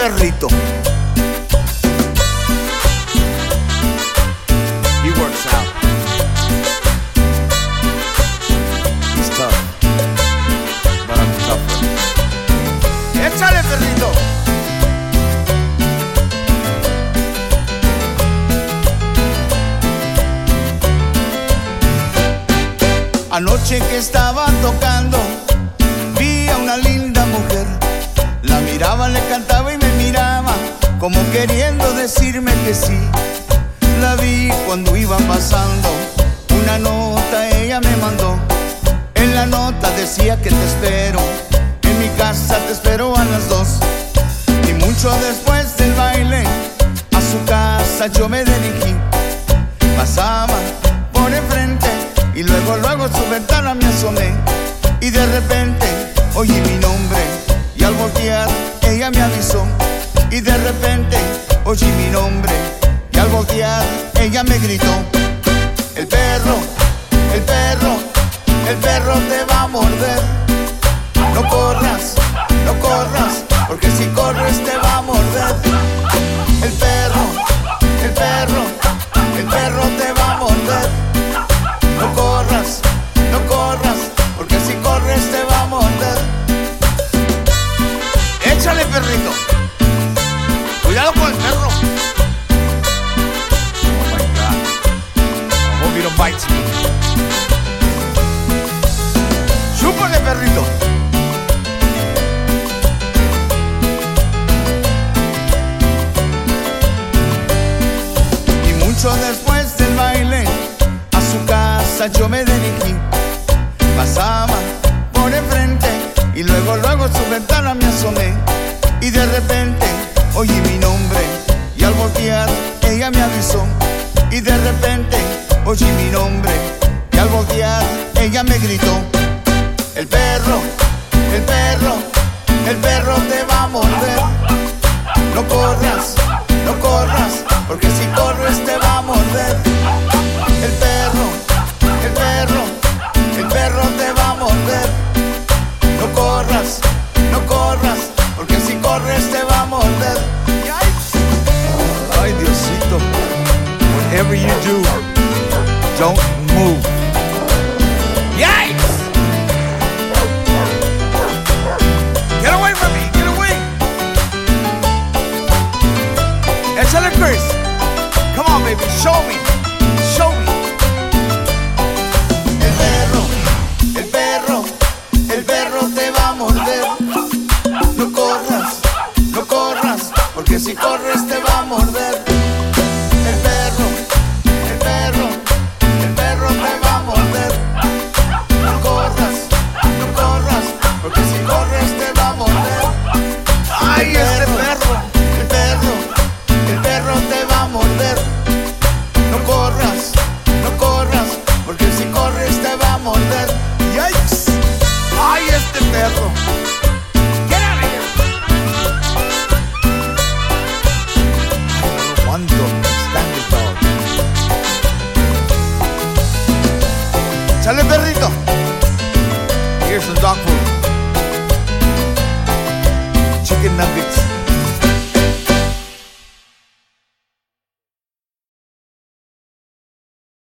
perrito. He works out. He's tough. But I'm tougher. Échale, perrito. Anoche que estaba tocando, queriendo decirme que sí. La vi cuando iba pasando, una nota ella me mandó. En la nota decía que te espero, en mi casa te espero a las dos. Y mucho después del baile, a su casa yo me dirigí. Pasaba por enfrente y luego, luego su ventana me asomé. Y de repente oí mi nombre y al voltear ella me avisó. Y de repente oí mi nombre y al voltear ella me gritó. El perro, el perro, el perro te va a morder. No corras, no corras, porque si corres te va a morder. El perro, al voltear ella me avisó. Y de repente oí mi nombre y al voltear ella me gritó. El perro, el perro, el perro te don't move. Yikes! Get away from me, get away! Échale Chris. Come on, baby, show me. Show me. El perro, el perro, el perro te va a morder. No corras, no corras, porque si corres Chale perrito. Here's some dog food. Chicken nuggets.